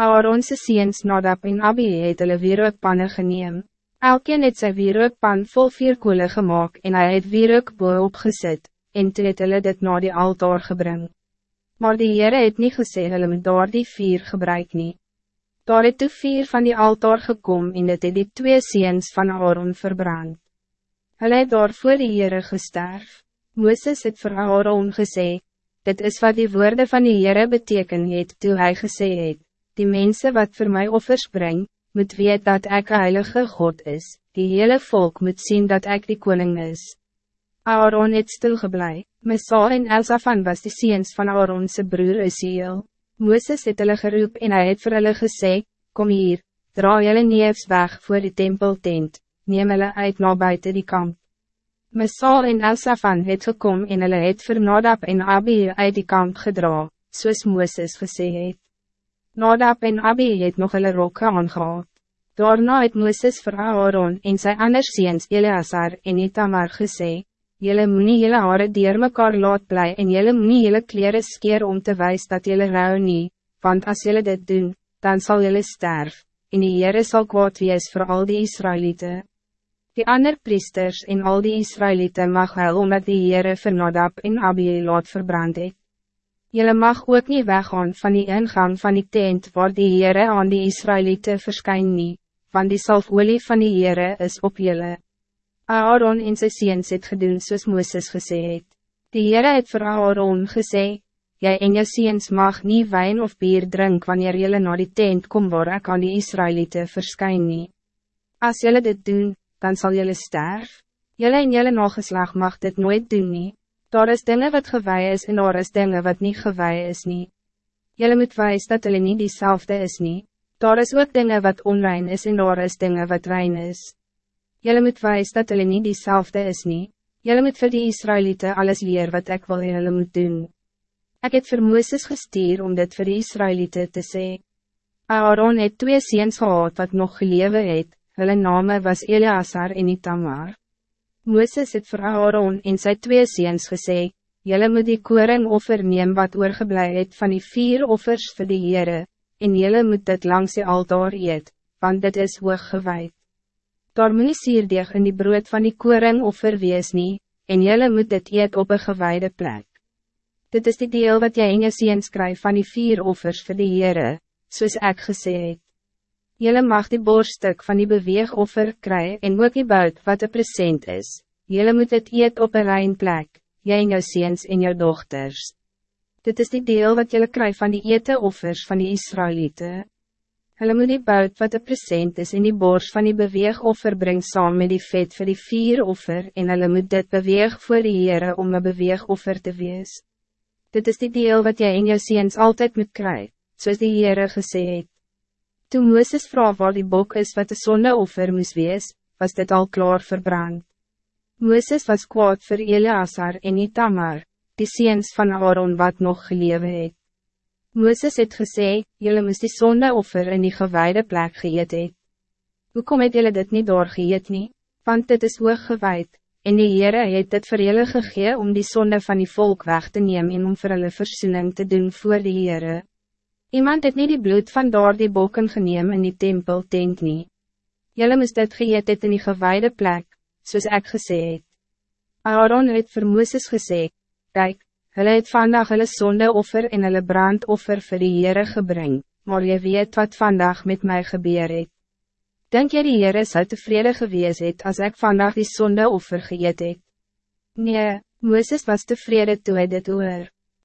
Aaronse seens Nadab en Abi het hulle wierookpanne geneem. Elkeen het sy wierookpan vol vier koele gemaakt en hy het wierookboe opgesit, en toe het hulle dit na die altaar gebring. Maar die Heere het niet gesê hulle moet daar die vier gebruik nie. Daar het toe vier van die altaar gekom en dit het die twee seens van Aaron verbrand. Hulle het daar voor die Heere gesterf. Mooses het vir Aaron gesê, dit is wat die woorden van die Heere beteken het toe hy gesê het die mensen wat voor mij offers brengen, moet weet dat ik heilige God is, die hele volk moet zien dat ik die koning is. Aaron het stilgeblij, Mesa en Elsafan was de seens van Aaronse broer Isiel. Mooses het hulle geroep en hy het vir hulle gesê, kom hier, draai julle neefs weg voor die tempeltent, neem hulle uit na buiten die kamp. Mesa en Elsafan het gekom en hulle het vir Nadab en Abi uit die kamp gedra, soos Mooses gesê het. Nadab en Abi het nog hulle rokke aangehad. Daarna het Mooses vir Aaron en sy ander seens Eleazar en Itamar gesê, Jylle moet nie jylle haare dier mekaar laat bly en jylle moet nie jylle kleren skeer om te wijzen dat jylle rouw nie, want als jylle dit doen, dan zal jylle sterf, en die Heere sal kwaad wees voor al die Israëlieten. Die ander priesters en al die Israëlieten mag huil omdat die Heere vir Nadab en Abi laat verbrand het. Jelle mag ook niet weggaan van die ingang van die tent waar die Heere aan die Israëlieten verskyn nie, want die salfolie van die Heere is op jelle. Aaron en sy seens het gedoen soos Mooses gesê het. Die Heere het vir Aaron gesê, Jy en jou seens mag niet wijn of bier drink wanneer jelle naar die tent kom waar ek aan die Israëlieten verskyn nie. As jelle dit doen, dan zal jelle sterf. Jelle en jelle nageslag mag dit nooit doen nie. Daar is dingen wat gewij is en daar is dingen wat niet gewij is niet. Jullie moet wijs dat hulle niet diezelfde is niet. Daar is ook dingen wat onrein is en daar is dingen wat rein is. Jullie moet wijs dat hulle niet diezelfde is niet. Jullie moet voor die Israëlieten alles leer wat ik wil jullie moet doen. Ik heb voor Moeses gestuur om dit voor die Israëlieten te zeggen. Aaron het twee seens gehad wat nog gelewe het, hulle name was Eleazar en Itamar. Mooses het vir Aaron en sy twee seens gesê, Jylle moet die koring offer neem wat oorgeblij het van die vier offers vir die Heere, en jylle moet dit langs die altaar eet, want dit is hoog gewijd. Daar moet sierdeeg in die brood van die koring offer wees nie, en jylle moet dit eet op een gewijde plek. Dit is die deel wat jy in jou seens krijg van die vier offers vir die Heere, soos ek gesê het. Jelle mag die borststuk van die beweegoffer kry en ook die buit wat een present is. Jelle moet het eet op een rein plek, jy en jou seens en jou dochters. Dit is die deel wat jelle kry van die ete offers van die Israëlieten. Hulle moet die buit wat een present is in die borst van die beweegoffer bring saam met die vet vir die vier offer en hulle moet dit beweeg voor die Heere om een beweegoffer te wees. Dit is die deel wat jy en jou seens altijd moet kry, soos die Heere gesê het. Toen Mooses vraag waar die bok is wat de sondeoffer moes wees, was dit al klaar verbrand. Mooses was kwaad voor Eleazar en Itamar, die seens van Aaron wat nog gelewe het. Mooses het gesê, jylle moes die sondeoffer in die gewijde plek geëet het. Hoekom het jylle dit niet doorgeëet nie? Want dit is hoog gewijd, en die Heere het dit vir jylle gegee om die sonde van die volk weg te nemen en om vir hulle versoening te doen voor die Heere. Iemand het niet die bloed van daar die bokken geneem in die tempel tent nie. Julle moest dit geëet het in die gewijde plek, soos ek gesê het. Aaron het vir Mooses gesê, Kijk, hulle het vandag hulle sondeoffer en hulle brandoffer vir die Heere gebring, maar je weet wat vandag met mij gebeur het. Denk jy die Heere sal tevrede gewees het as ek vandag die sondeoffer geëet het? Nee, Mooses was tevrede toe hy dit hoor.